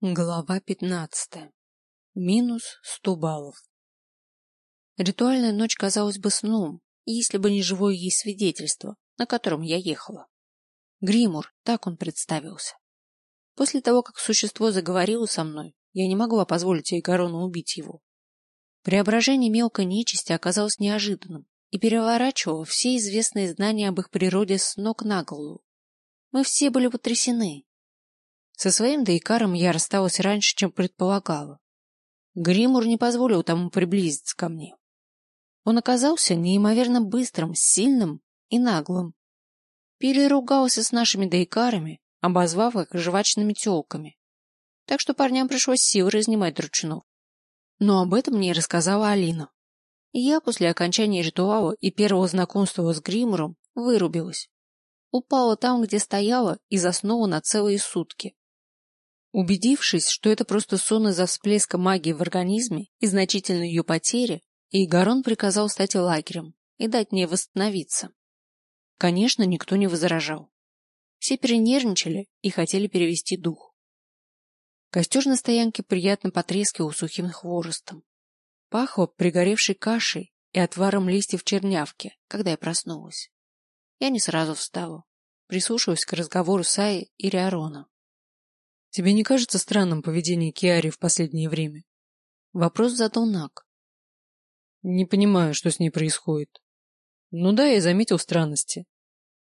Глава пятнадцатая. Минус сто баллов. Ритуальная ночь казалась бы сном, если бы не живое ей свидетельство, на котором я ехала. Гримур, так он представился. После того, как существо заговорило со мной, я не могла позволить Айгарону убить его. Преображение мелкой нечисти оказалось неожиданным и переворачивало все известные знания об их природе с ног на голову. Мы все были потрясены, со своим Дейкаром я рассталась раньше, чем предполагала. Гримур не позволил тому приблизиться ко мне. Он оказался неимоверно быстрым, сильным и наглым. Переругался с нашими Дейкарами, обозвав их жвачными телками. Так что парням пришлось силы разнимать дручунов. Но об этом мне рассказала Алина. Я после окончания ритуала и первого знакомства с Гримуром вырубилась. Упала там, где стояла, и заснула на целые сутки. Убедившись, что это просто сон из-за всплеска магии в организме и значительной ее потери, Игорон приказал стать лагерем и дать мне восстановиться. Конечно, никто не возражал. Все перенервничали и хотели перевести дух. Костер на стоянке приятно потрескивал сухим хворостом. Пахло пригоревшей кашей и отваром листьев чернявки, когда я проснулась. Я не сразу встала, прислушиваясь к разговору Саи и Риарона. Тебе не кажется странным поведение Киари в последнее время? Вопрос задал Нак. Не понимаю, что с ней происходит. Ну да, я заметил странности.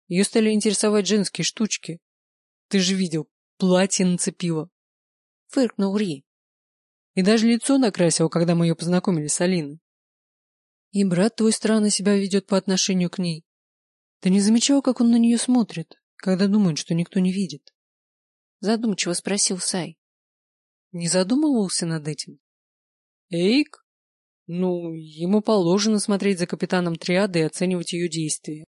Ее стали интересовать женские штучки. Ты же видел, платье нацепила. Фыркнул Ри. И даже лицо накрасила, когда мы ее познакомили с Алиной. И брат твой странно себя ведет по отношению к ней. Ты не замечал, как он на нее смотрит, когда думает, что никто не видит? Задумчиво спросил Сай. Не задумывался над этим? Эйк? Ну, ему положено смотреть за капитаном триады и оценивать ее действия.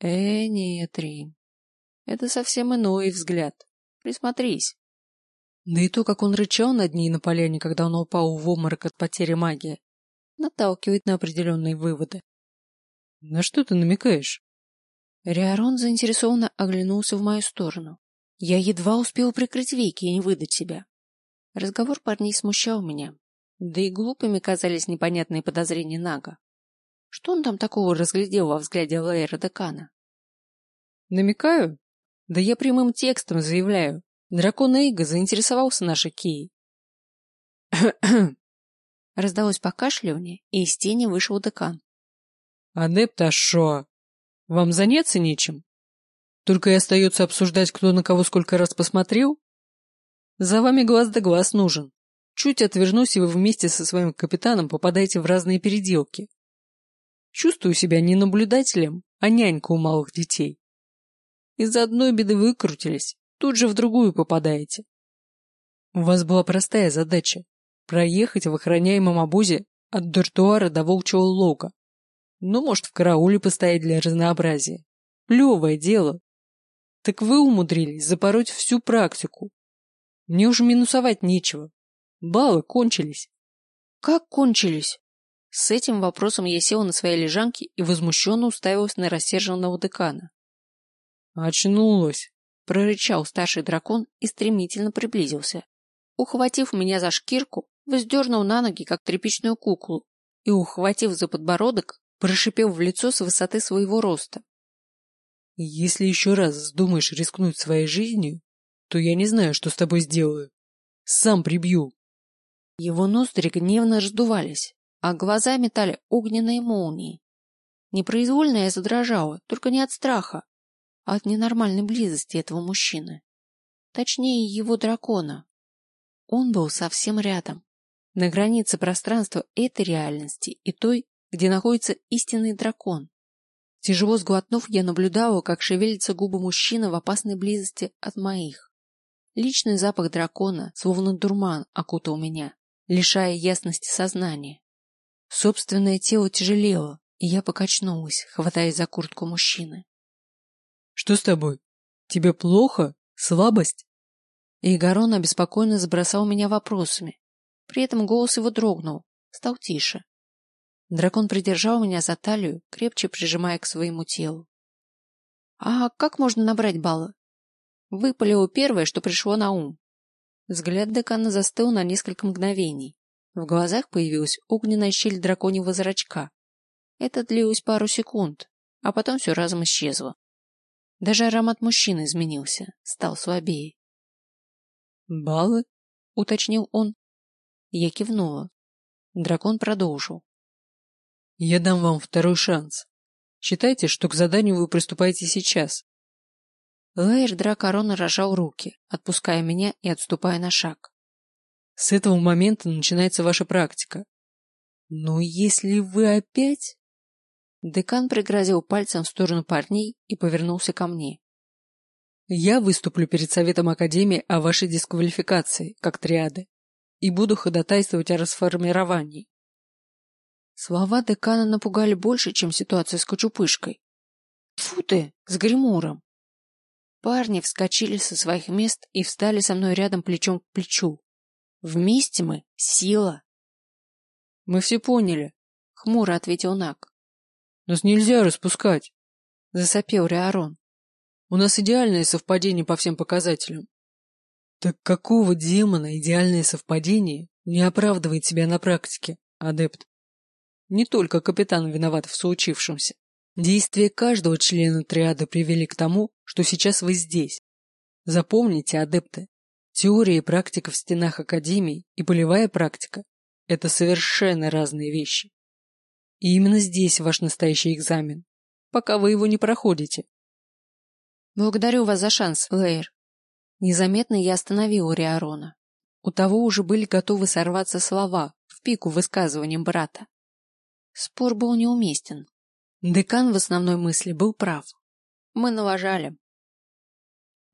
Э, нет, Ри. Это совсем иной взгляд. Присмотрись. Да и то, как он рычал над ней на поляне, когда он упал в обморок от потери магии, наталкивает на определенные выводы. На что ты намекаешь? Риарон заинтересованно оглянулся в мою сторону. Я едва успела прикрыть веки и не выдать себя. Разговор парней смущал меня, да и глупыми казались непонятные подозрения Нага. Что он там такого разглядел во взгляде Лейра Декана? Намекаю? Да я прямым текстом заявляю. Дракон Эйга заинтересовался нашей Кией. Раздалось покашливание, и из тени вышел декан. Адепт Ашо, вам заняться нечем? Только и остается обсуждать, кто на кого сколько раз посмотрел? За вами глаз да глаз нужен. Чуть отвернусь, и вы вместе со своим капитаном попадаете в разные переделки. Чувствую себя не наблюдателем, а нянькой у малых детей. Из-за одной беды выкрутились, тут же в другую попадаете. У вас была простая задача – проехать в охраняемом обозе от дуртуара до волчьего лога. Ну, может, в карауле постоять для разнообразия. Плевое дело, так вы умудрились запороть всю практику. Мне уже минусовать нечего. Баллы кончились. Как кончились? С этим вопросом я села на своей лежанке и возмущенно уставилась на рассерженного декана. Очнулась, прорычал старший дракон и стремительно приблизился. Ухватив меня за шкирку, вздернул на ноги, как тряпичную куклу, и, ухватив за подбородок, прошипел в лицо с высоты своего роста. Если еще раз вздумаешь рискнуть своей жизнью, то я не знаю, что с тобой сделаю. Сам прибью. Его ноздри гневно раздувались, а глаза метали огненные молнии. Непроизвольно я задрожала, только не от страха, а от ненормальной близости этого мужчины. Точнее, его дракона. Он был совсем рядом, на границе пространства этой реальности и той, где находится истинный дракон. Тяжело сглотнув, я наблюдала, как шевелятся губы мужчины в опасной близости от моих. Личный запах дракона, словно дурман, окутал меня, лишая ясности сознания. Собственное тело тяжелело, и я покачнулась, хватаясь за куртку мужчины. — Что с тобой? Тебе плохо? Слабость? Игорон обеспокоенно забросал меня вопросами. При этом голос его дрогнул, стал тише. Дракон придержал меня за талию, крепче прижимая к своему телу. А как можно набрать баллы? Выпалило первое, что пришло на ум. Взгляд декана застыл на несколько мгновений. В глазах появилась огненная щель драконьего зрачка. Это длилось пару секунд, а потом все разом исчезло. Даже аромат мужчины изменился, стал слабее. «Баллы?» — уточнил он. Я кивнула. Дракон продолжил. «Я дам вам второй шанс. Считайте, что к заданию вы приступаете сейчас. Лэйр Дракорона рожал руки, отпуская меня и отступая на шаг. С этого момента начинается ваша практика. Но если вы опять... Декан пригрозил пальцем в сторону парней и повернулся ко мне. Я выступлю перед Советом Академии о вашей дисквалификации, как триады, и буду ходатайствовать о расформировании. Слова декана напугали больше, чем ситуация с Кочупышкой. Тьфу ты, с гримуром. Парни вскочили со своих мест и встали со мной рядом плечом к плечу. Вместе мы — сила. — Мы все поняли, — хмуро ответил Нак. — Нас нельзя распускать, — засопел Реарон. — У нас идеальное совпадение по всем показателям. — Так какого демона идеальное совпадение не оправдывает себя на практике, адепт? Не только капитан виноват в случившемся. Действия каждого члена триады привели к тому, что сейчас вы здесь. Запомните, адепты, теория и практика в стенах Академии и полевая практика – это совершенно разные вещи. И именно здесь ваш настоящий экзамен, пока вы его не проходите. Благодарю вас за шанс, Лейер. Незаметно я остановил Риарона. У того уже были готовы сорваться слова в пику высказыванием брата. Спор был неуместен. Декан в основной мысли был прав. Мы налажали.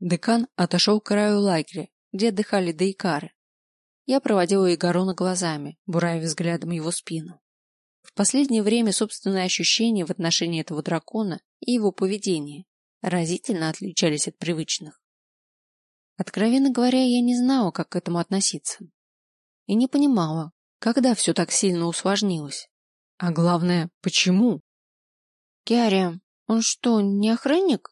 Декан отошел к краю лагеря, где отдыхали дейкары. Я проводила Игорона глазами, буравя взглядом его спину. В последнее время собственные ощущения в отношении этого дракона и его поведение разительно отличались от привычных. Откровенно говоря, я не знала, как к этому относиться. И не понимала, когда все так сильно усложнилось. А главное, почему? Киария, он что, не охранник?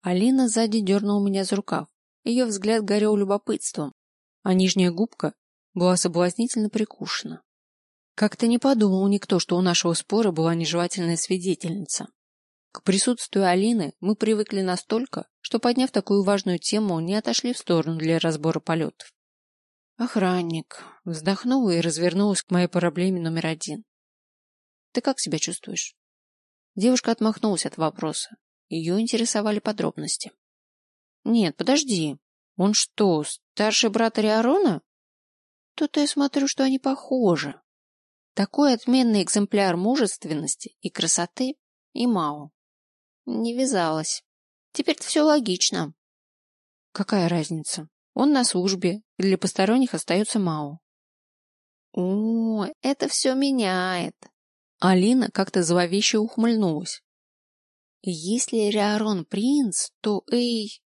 Алина сзади дернула меня за рукав. Ее взгляд горел любопытством, а нижняя губка была соблазнительно прикушена. Как-то не подумал никто, что у нашего спора была нежелательная свидетельница. К присутствию Алины мы привыкли настолько, что, подняв такую важную тему, не отошли в сторону для разбора полетов. Охранник. Вздохнула и развернулась к моей проблеме номер один. Ты как себя чувствуешь? Девушка отмахнулась от вопроса. Ее интересовали подробности. Нет, подожди. Он что, старший брат Ариарона? Тут я смотрю, что они похожи. Такой отменный экземпляр мужественности и красоты и Мао. Не вязалось. Теперь все логично. Какая разница? Он на службе, и для посторонних остается Мао. О, это все меняет. Алина как-то зловеще ухмыльнулась. Если Риарон принц, то Эй...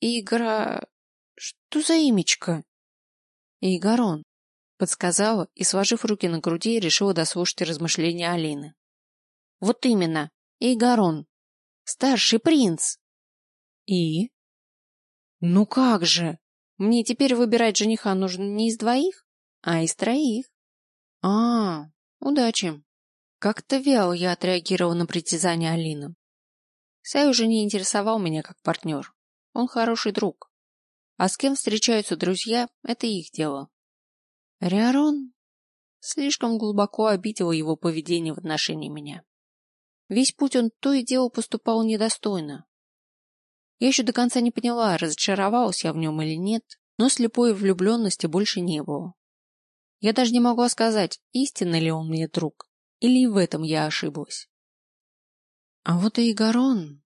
Игра... Что за имечко? Игорон, подсказала и, сложив руки на груди, решила дослушать размышления Алины. Вот именно, Игорон. Старший принц. И? Ну как же? Мне теперь выбирать жениха нужно не из двоих, а из троих. А, удачи. Как-то вяло я отреагировал на притязание Алины. Сай уже не интересовал меня как партнер. Он хороший друг. А с кем встречаются друзья, это их дело. Риарон слишком глубоко обидел его поведение в отношении меня. Весь путь он то и дело поступал недостойно. Я еще до конца не поняла, разочаровалась я в нем или нет, но слепой влюбленности больше не было. Я даже не могла сказать, истинно ли он мне друг, или в этом я ошиблась? А вот и Игорон.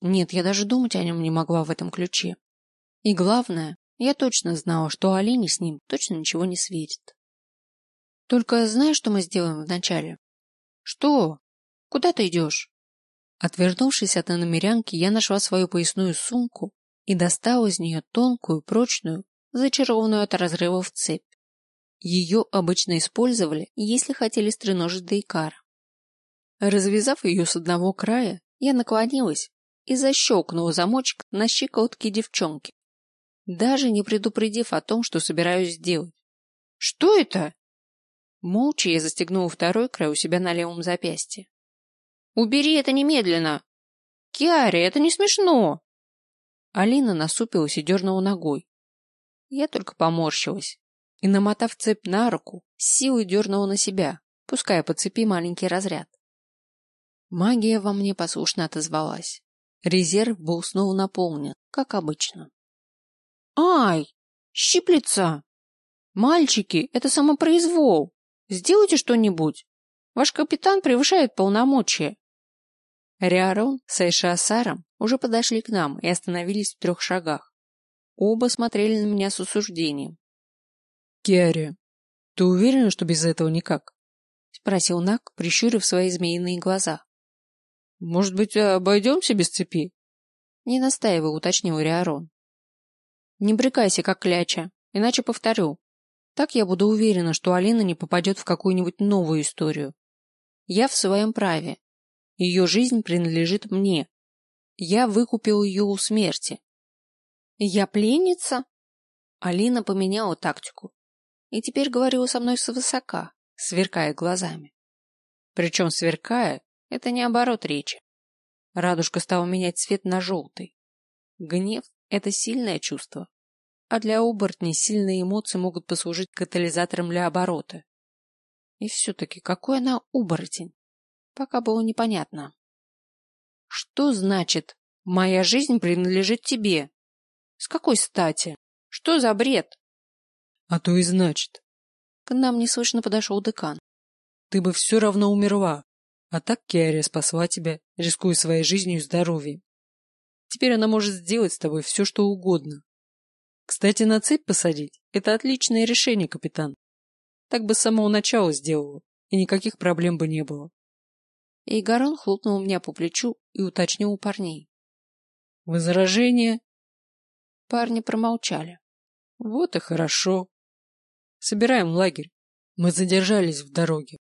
Нет, я даже думать о нем не могла в этом ключе. И главное, я точно знала, что Алине с ним точно ничего не светит. Только знаешь, что мы сделаем вначале? Что? Куда ты идешь? Отвернувшись от иномерянки, я нашла свою поясную сумку и достала из нее тонкую, прочную, зачарованную от разрывов цепь. Ее обычно использовали, если хотели стреножить Дейкара. Развязав ее с одного края, я наклонилась и защелкнула замочек на щиколотке девчонки. даже не предупредив о том, что собираюсь сделать. «Что это?» Молча я застегнула второй край у себя на левом запястье. «Убери это немедленно!» «Киари, это не смешно!» Алина насупилась и дернула ногой. Я только поморщилась и, намотав цепь на руку, с силой дернула на себя, пуская по цепи маленький разряд. Магия во мне послушно отозвалась. Резерв был снова наполнен, как обычно. «Ай! Щиплется! Мальчики, это самопроизвол! Сделайте что-нибудь! Ваш капитан превышает полномочия!» Риарон с Айшасаром уже подошли к нам и остановились в трех шагах. Оба смотрели на меня с осуждением. «Киари, ты уверена, что без этого никак?» — спросил Нак, прищурив свои змеиные глаза. «Может быть, обойдемся без цепи?» Не настаивай, уточнил Риарон. «Не брыкайся, как кляча, иначе повторю. Так я буду уверена, что Алина не попадет в какую-нибудь новую историю. Я в своем праве. Ее жизнь принадлежит мне. Я выкупил ее у смерти. Я пленница? Алина поменяла тактику и теперь говорила со мной свысока, сверкая глазами. Причем сверкая, это не оборот речи. Радужка стала менять цвет на желтый. Гнев — это сильное чувство, а для оборотней сильные эмоции могут послужить катализатором для оборота. И все-таки какой она оборотень? Пока было непонятно. Что значит «моя жизнь принадлежит тебе»? С какой стати? Что за бред? А то и значит. К нам неслышно подошел декан. Ты бы все равно умерла. А так Киария спасла тебя, рискуя своей жизнью и здоровьем. Теперь она может сделать с тобой все, что угодно. Кстати, на цепь посадить – это отличное решение, капитан. Так бы с самого начала сделала, и никаких проблем бы не было. И Гарон хлопнул меня по плечу и уточнил у парней. Возражения? Парни промолчали. Вот и хорошо. Собираем лагерь. Мы задержались в дороге.